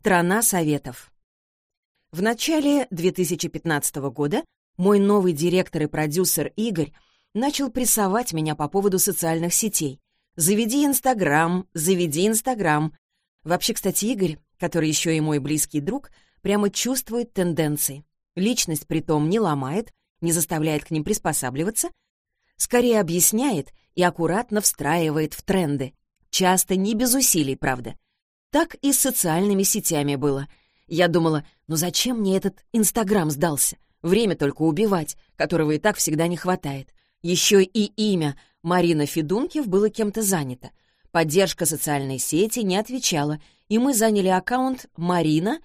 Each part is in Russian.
Страна советов. В начале 2015 года мой новый директор и продюсер Игорь начал прессовать меня по поводу социальных сетей. «Заведи Инстаграм, заведи Инстаграм». Вообще, кстати, Игорь, который еще и мой близкий друг, прямо чувствует тенденции. Личность притом не ломает, не заставляет к ним приспосабливаться, скорее объясняет и аккуратно встраивает в тренды. Часто не без усилий, правда. Так и с социальными сетями было. Я думала, ну зачем мне этот Инстаграм сдался? Время только убивать, которого и так всегда не хватает. Еще и имя Марина Федункив было кем-то занято. Поддержка социальной сети не отвечала, и мы заняли аккаунт Марина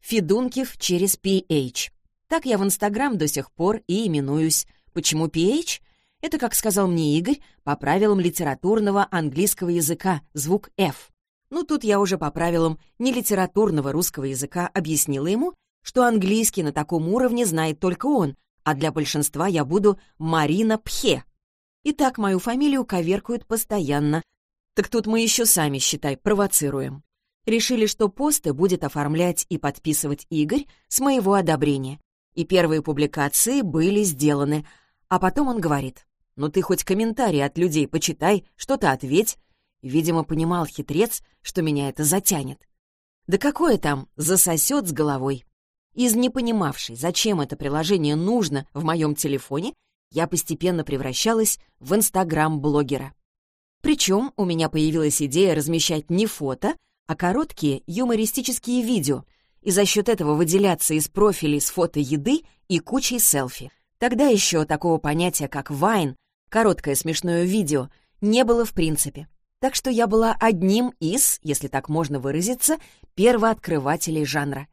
Федункив через PH. Так я в Инстаграм до сих пор и именуюсь. Почему PH? Это, как сказал мне Игорь, по правилам литературного английского языка, звук F. Ну, тут я уже по правилам нелитературного русского языка объяснила ему, что английский на таком уровне знает только он, а для большинства я буду Марина Пхе. И так мою фамилию коверкуют постоянно. Так тут мы еще сами, считай, провоцируем. Решили, что посты будет оформлять и подписывать Игорь с моего одобрения. И первые публикации были сделаны. А потом он говорит, «Ну ты хоть комментарии от людей почитай, что-то ответь, Видимо, понимал хитрец, что меня это затянет. Да какое там, засосет с головой. Из непонимавшей, зачем это приложение нужно в моем телефоне, я постепенно превращалась в инстаграм-блогера. Причем у меня появилась идея размещать не фото, а короткие юмористические видео, и за счет этого выделяться из профилей с фото еды и кучей селфи. Тогда еще такого понятия, как вайн, короткое смешное видео, не было в принципе так что я была одним из, если так можно выразиться, первооткрывателей жанра.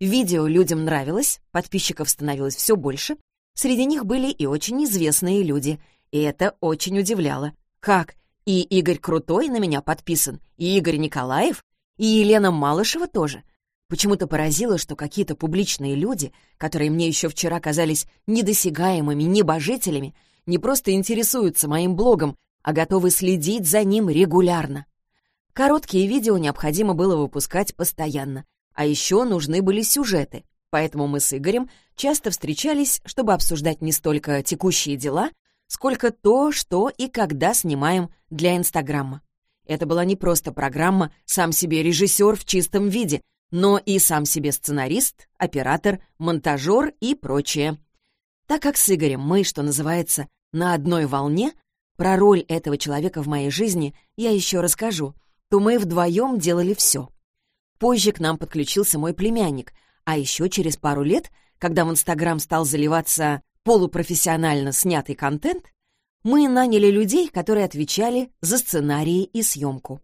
Видео людям нравилось, подписчиков становилось все больше, среди них были и очень известные люди, и это очень удивляло. Как? И Игорь Крутой на меня подписан, и Игорь Николаев, и Елена Малышева тоже. Почему-то поразило, что какие-то публичные люди, которые мне еще вчера казались недосягаемыми небожителями, не просто интересуются моим блогом, а готовы следить за ним регулярно. Короткие видео необходимо было выпускать постоянно, а еще нужны были сюжеты, поэтому мы с Игорем часто встречались, чтобы обсуждать не столько текущие дела, сколько то, что и когда снимаем для Инстаграма. Это была не просто программа «Сам себе режиссер в чистом виде», но и сам себе сценарист, оператор, монтажер и прочее. Так как с Игорем мы, что называется, на одной волне, про роль этого человека в моей жизни я еще расскажу, то мы вдвоем делали все. Позже к нам подключился мой племянник, а еще через пару лет, когда в Инстаграм стал заливаться полупрофессионально снятый контент, мы наняли людей, которые отвечали за сценарии и съемку.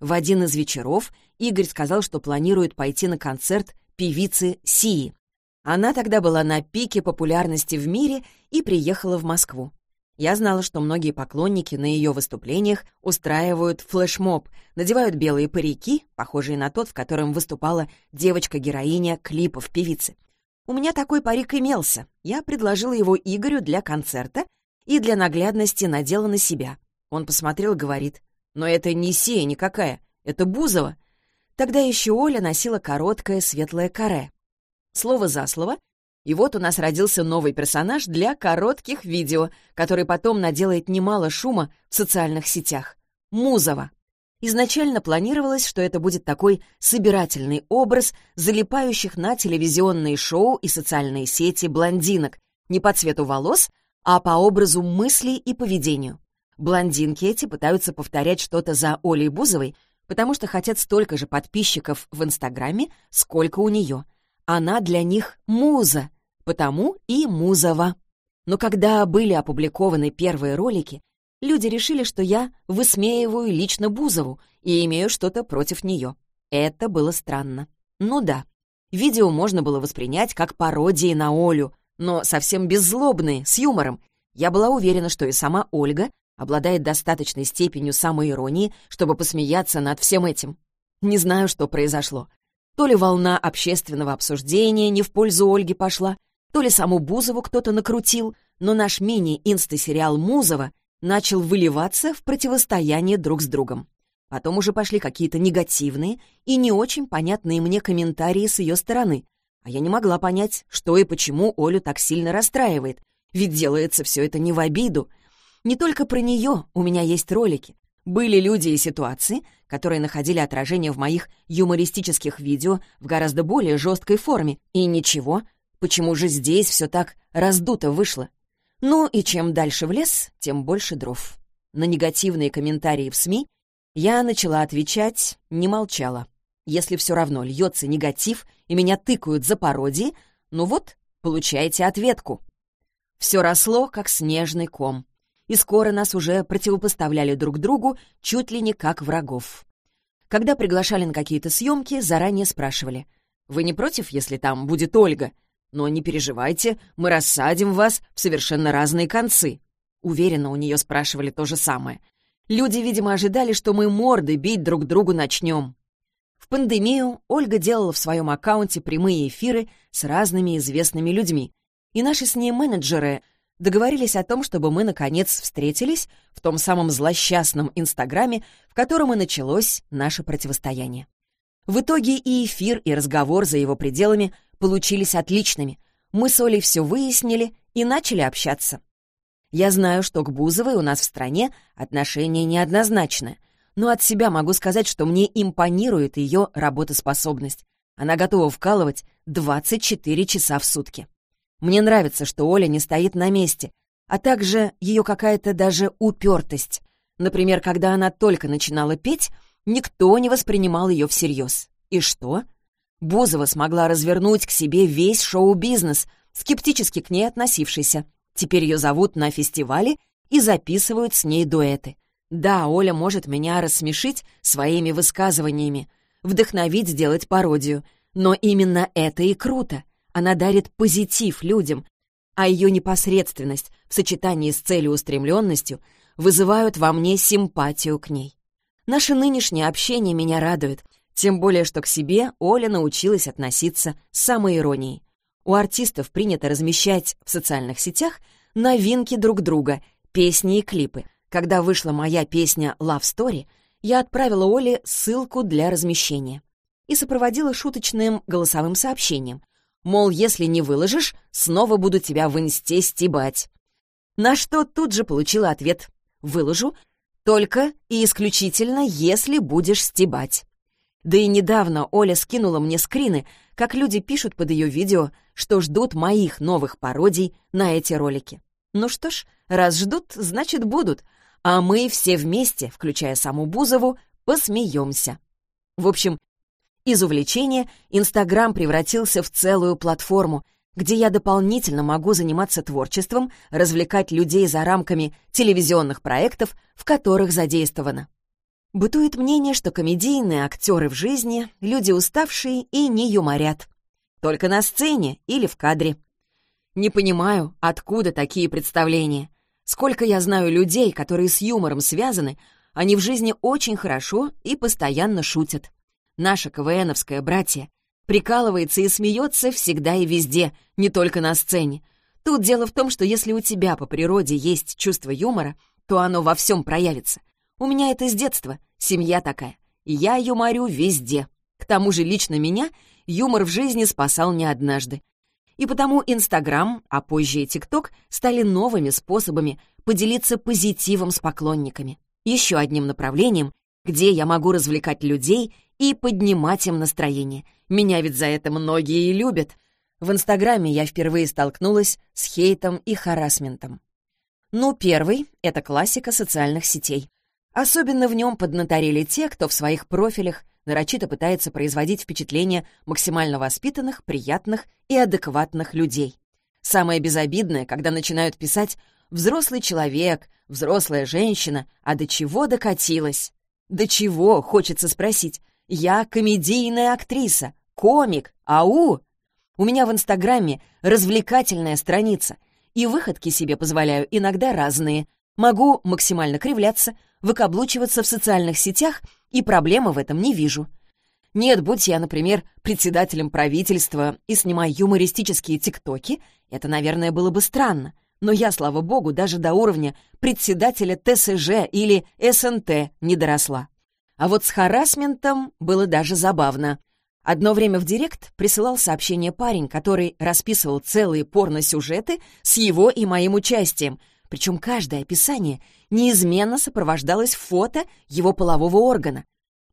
В один из вечеров Игорь сказал, что планирует пойти на концерт певицы Сии. Она тогда была на пике популярности в мире и приехала в Москву. Я знала, что многие поклонники на ее выступлениях устраивают флешмоб, надевают белые парики, похожие на тот, в котором выступала девочка-героиня клипов певицы. У меня такой парик имелся. Я предложила его Игорю для концерта и для наглядности надела на себя. Он посмотрел говорит, «Но это не Сия никакая, это Бузова». Тогда еще Оля носила короткое светлое каре. Слово за слово и вот у нас родился новый персонаж для коротких видео, который потом наделает немало шума в социальных сетях. Музова. Изначально планировалось, что это будет такой собирательный образ залипающих на телевизионные шоу и социальные сети блондинок, не по цвету волос, а по образу мыслей и поведению. Блондинки эти пытаются повторять что-то за Олей Бузовой, потому что хотят столько же подписчиков в Инстаграме, сколько у нее. Она для них муза, потому и Музова. Но когда были опубликованы первые ролики, люди решили, что я высмеиваю лично Бузову и имею что-то против нее. Это было странно. Ну да, видео можно было воспринять как пародии на Олю, но совсем беззлобные, с юмором. Я была уверена, что и сама Ольга обладает достаточной степенью самоиронии, чтобы посмеяться над всем этим. Не знаю, что произошло. То ли волна общественного обсуждения не в пользу Ольги пошла, то ли саму Бузову кто-то накрутил, но наш мини-инста-сериал «Музова» начал выливаться в противостояние друг с другом. Потом уже пошли какие-то негативные и не очень понятные мне комментарии с ее стороны. А я не могла понять, что и почему Олю так сильно расстраивает, ведь делается все это не в обиду. Не только про нее у меня есть ролики. Были люди и ситуации, которые находили отражение в моих юмористических видео в гораздо более жесткой форме. И ничего, почему же здесь все так раздуто вышло? Ну и чем дальше в лес, тем больше дров. На негативные комментарии в СМИ я начала отвечать, не молчала. Если все равно льется негатив и меня тыкают за пародии, ну вот, получаете ответку. Все росло, как снежный ком. И скоро нас уже противопоставляли друг другу чуть ли не как врагов. Когда приглашали на какие-то съемки, заранее спрашивали. «Вы не против, если там будет Ольга? Но не переживайте, мы рассадим вас в совершенно разные концы». Уверенно у нее спрашивали то же самое. Люди, видимо, ожидали, что мы морды бить друг другу начнем. В пандемию Ольга делала в своем аккаунте прямые эфиры с разными известными людьми, и наши с ней менеджеры договорились о том, чтобы мы, наконец, встретились в том самом злосчастном Инстаграме, в котором и началось наше противостояние. В итоге и эфир, и разговор за его пределами получились отличными. Мы с Олей все выяснили и начали общаться. Я знаю, что к Бузовой у нас в стране отношение неоднозначное — но от себя могу сказать, что мне импонирует ее работоспособность. Она готова вкалывать 24 часа в сутки. Мне нравится, что Оля не стоит на месте, а также ее какая-то даже упертость. Например, когда она только начинала петь, никто не воспринимал ее всерьез. И что? Бузова смогла развернуть к себе весь шоу-бизнес, скептически к ней относившийся. Теперь ее зовут на фестивале и записывают с ней дуэты. Да, Оля может меня рассмешить своими высказываниями, вдохновить сделать пародию, но именно это и круто. Она дарит позитив людям, а ее непосредственность в сочетании с целеустремленностью вызывают во мне симпатию к ней. Наше нынешнее общение меня радует, тем более, что к себе Оля научилась относиться с самоиронией. У артистов принято размещать в социальных сетях новинки друг друга, песни и клипы — когда вышла моя песня «Love Story», я отправила Оле ссылку для размещения и сопроводила шуточным голосовым сообщением. Мол, если не выложишь, снова буду тебя в инсте стебать. На что тут же получила ответ «Выложу, только и исключительно, если будешь стебать». Да и недавно Оля скинула мне скрины, как люди пишут под ее видео, что ждут моих новых пародий на эти ролики. Ну что ж, раз ждут, значит будут, а мы все вместе, включая саму Бузову, посмеемся. В общем, из увлечения Инстаграм превратился в целую платформу, где я дополнительно могу заниматься творчеством, развлекать людей за рамками телевизионных проектов, в которых задействовано. Бытует мнение, что комедийные актеры в жизни — люди уставшие и не юморят. Только на сцене или в кадре. Не понимаю, откуда такие представления. Сколько я знаю людей, которые с юмором связаны, они в жизни очень хорошо и постоянно шутят. Наша КВНовская братья прикалывается и смеется всегда и везде, не только на сцене. Тут дело в том, что если у тебя по природе есть чувство юмора, то оно во всем проявится. У меня это с детства, семья такая. И я юморю везде. К тому же лично меня юмор в жизни спасал не однажды. И потому Инстаграм, а позже и ТикТок стали новыми способами поделиться позитивом с поклонниками. Еще одним направлением, где я могу развлекать людей и поднимать им настроение. Меня ведь за это многие и любят. В Инстаграме я впервые столкнулась с хейтом и харасментом. Ну, первый — это классика социальных сетей. Особенно в нем поднаторели те, кто в своих профилях нарочито пытается производить впечатление максимально воспитанных, приятных и адекватных людей. Самое безобидное, когда начинают писать «взрослый человек», «взрослая женщина», а до чего докатилась? До чего, хочется спросить. Я комедийная актриса, комик, ау! У меня в Инстаграме развлекательная страница, и выходки себе позволяю иногда разные. Могу максимально кривляться, выкаблучиваться в социальных сетях и проблемы в этом не вижу. Нет, будь я, например, председателем правительства и снимаю юмористические тиктоки, это, наверное, было бы странно. Но я, слава богу, даже до уровня председателя ТСЖ или СНТ не доросла. А вот с харасментом было даже забавно. Одно время в директ присылал сообщение парень, который расписывал целые порно-сюжеты с его и моим участием, причем каждое описание неизменно сопровождалось фото его полового органа.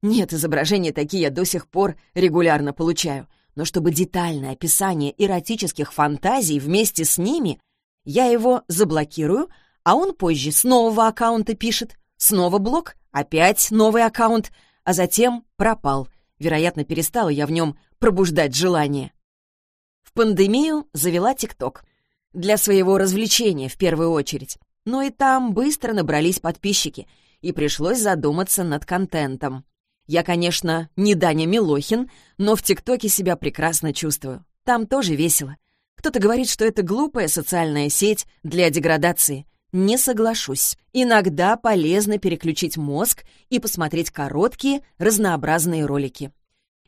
Нет, изображения такие я до сих пор регулярно получаю, но чтобы детальное описание эротических фантазий вместе с ними, я его заблокирую, а он позже с нового аккаунта пишет, снова блок, опять новый аккаунт, а затем пропал. Вероятно, перестала я в нем пробуждать желание. В пандемию завела ТикТок. Для своего развлечения в первую очередь. Но и там быстро набрались подписчики, и пришлось задуматься над контентом. Я, конечно, не Даня Милохин, но в ТикТоке себя прекрасно чувствую. Там тоже весело. Кто-то говорит, что это глупая социальная сеть для деградации. Не соглашусь. Иногда полезно переключить мозг и посмотреть короткие, разнообразные ролики.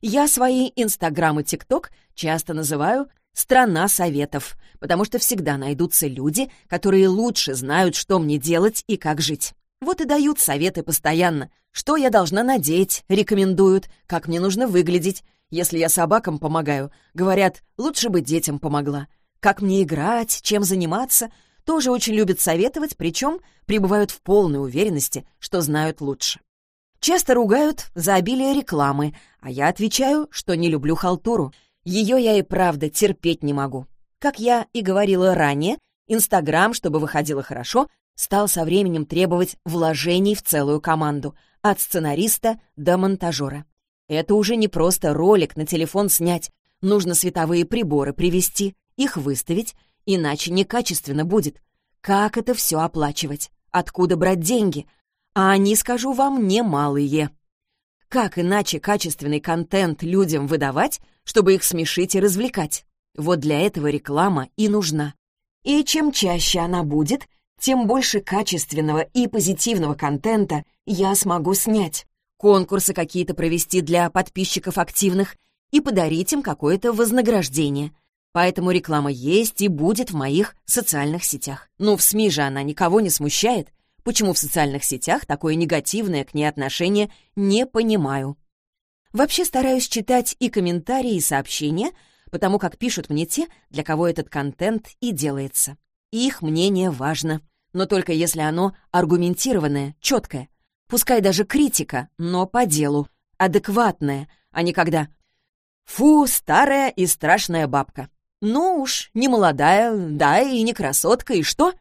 Я свои Инстаграм и ТикТок часто называю «страна советов», потому что всегда найдутся люди, которые лучше знают, что мне делать и как жить. Вот и дают советы постоянно. Что я должна надеть, рекомендуют, как мне нужно выглядеть. Если я собакам помогаю, говорят, лучше бы детям помогла. Как мне играть, чем заниматься, тоже очень любят советовать, причем пребывают в полной уверенности, что знают лучше. Часто ругают за обилие рекламы, а я отвечаю, что не люблю халтуру. Ее я и правда терпеть не могу. Как я и говорила ранее, Инстаграм, чтобы выходило хорошо, стал со временем требовать вложений в целую команду, от сценариста до монтажера. Это уже не просто ролик на телефон снять, нужно световые приборы привести, их выставить, иначе некачественно будет. Как это все оплачивать? Откуда брать деньги? А они, скажу вам, немалые. Как иначе качественный контент людям выдавать, чтобы их смешить и развлекать? Вот для этого реклама и нужна. И чем чаще она будет, тем больше качественного и позитивного контента я смогу снять. Конкурсы какие-то провести для подписчиков активных и подарить им какое-то вознаграждение. Поэтому реклама есть и будет в моих социальных сетях. Ну, в СМИ же она никого не смущает. Почему в социальных сетях такое негативное к ней отношение, не понимаю. Вообще стараюсь читать и комментарии, и сообщения, потому как пишут мне те, для кого этот контент и делается. Их мнение важно но только если оно аргументированное, четкое. Пускай даже критика, но по делу, адекватная, а не когда «Фу, старая и страшная бабка». Ну уж, не молодая, да, и не красотка, и что?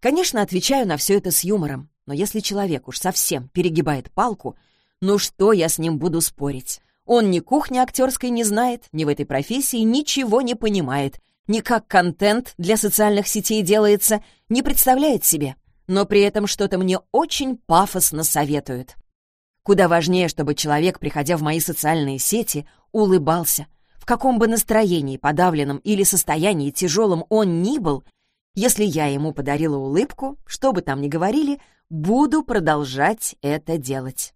Конечно, отвечаю на все это с юмором, но если человек уж совсем перегибает палку, ну что я с ним буду спорить? Он ни кухни актерской не знает, ни в этой профессии ничего не понимает, ни как контент для социальных сетей делается, не представляет себе, но при этом что-то мне очень пафосно советует. Куда важнее, чтобы человек, приходя в мои социальные сети, улыбался. В каком бы настроении, подавленном или состоянии тяжелом он ни был, если я ему подарила улыбку, что бы там ни говорили, буду продолжать это делать.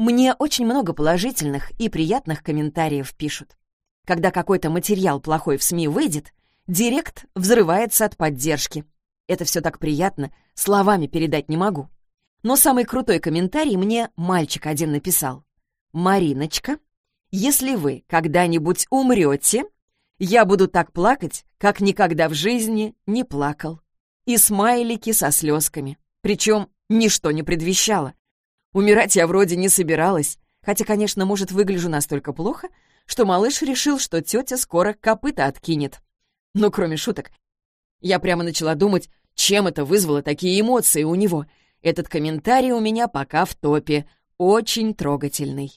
Мне очень много положительных и приятных комментариев пишут. Когда какой-то материал плохой в СМИ выйдет, Директ взрывается от поддержки. Это все так приятно, словами передать не могу. Но самый крутой комментарий мне мальчик один написал. «Мариночка, если вы когда-нибудь умрете, я буду так плакать, как никогда в жизни не плакал». И смайлики со слезками. Причем ничто не предвещало. Умирать я вроде не собиралась, хотя, конечно, может, выгляжу настолько плохо, что малыш решил, что тетя скоро копыта откинет. Но кроме шуток, я прямо начала думать, чем это вызвало такие эмоции у него. Этот комментарий у меня пока в топе, очень трогательный.